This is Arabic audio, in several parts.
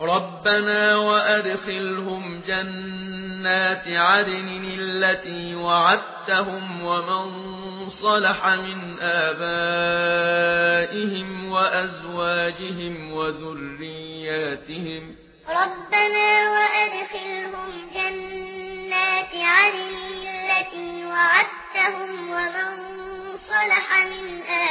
ربنا وأدخلهم جنات عدن التي وعدتهم ومن صلح من آبائهم وأزواجهم وذرياتهم ربنا وأدخلهم جنات عدن التي وعدتهم ومن صلح من آبائهم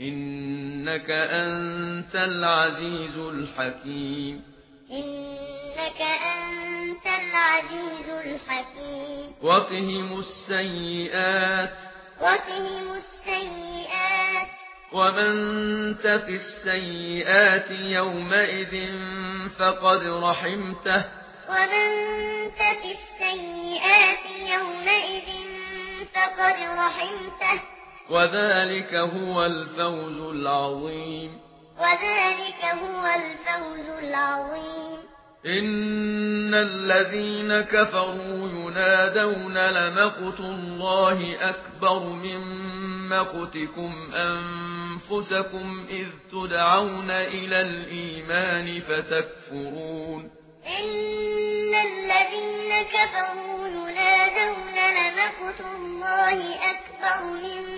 إنك أنت العزيز الحكيم. إنك أنت العزيز الحكيم. وقهم السيئات. وقهم السيئات. ومن تف السيئات يومئذ فقد رحمته. ومن تف السيئات يومئذ فقد رحمته. وذلك هو الفوز العظيم وذلك هو الفوز العظيم ان الذين كفروا ينادون لمقت الله اكبر من مقتكم انفسكم اذ تدعون إلى الايمان فتكفرون ان الذين كفروا ينادون لمقت الله اكبر من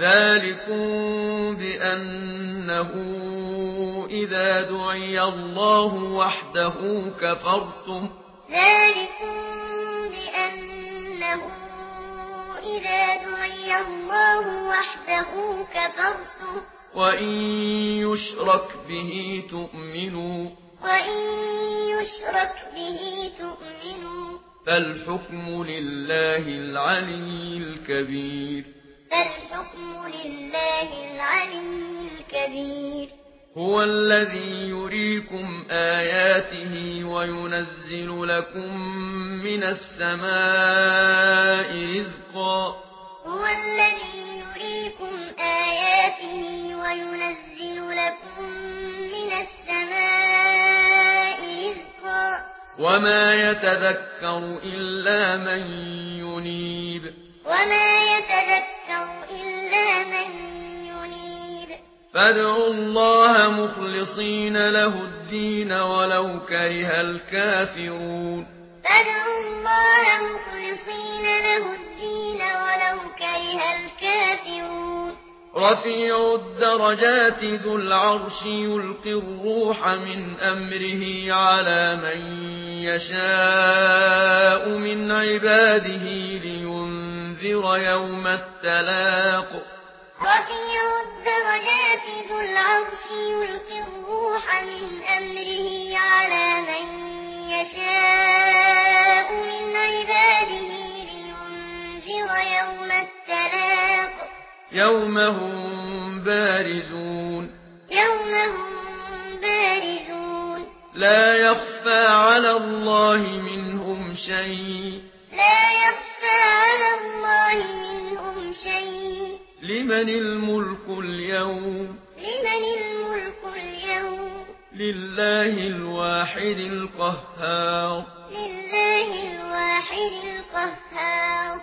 ذلكم بأنه إذا دعي الله وحده كفرتم ذلكم بأنه إذا دعي الله وحده كفرتم وإن يشرك به تؤمنوا وإن يشرك به تؤمنوا فالحكم لله العلي الكبير الحكم لله العلي الكبير. هو الذي يريكم آياته وينزل لكم من السماء رزقا. هو الذي يريكم آياته وينزل لكم من السماء رزقا. وما يتذكر إلا من ينيب. وما يتذكر فادعوا الله مخلصين له الدين ولو كره الكافرون. فادعوا الله مخلصين له الدين ولو كره الكافرون. رفيع الدرجات ذو العرش يلقي الروح من أمره على من يشاء من عباده لينذر يوم التلاق. رفيع الدرجات يلقي الروح من أمره على من يشاء من عباده لينذر يوم التلاق يوم هم بارزون يوم هم بارزون لا يخفى على الله منهم شيء لا يخفى على الله منهم شيء لمن الملك اليوم لمن الملك اليوم؟ لله الواحد القهار لله الواحد القهار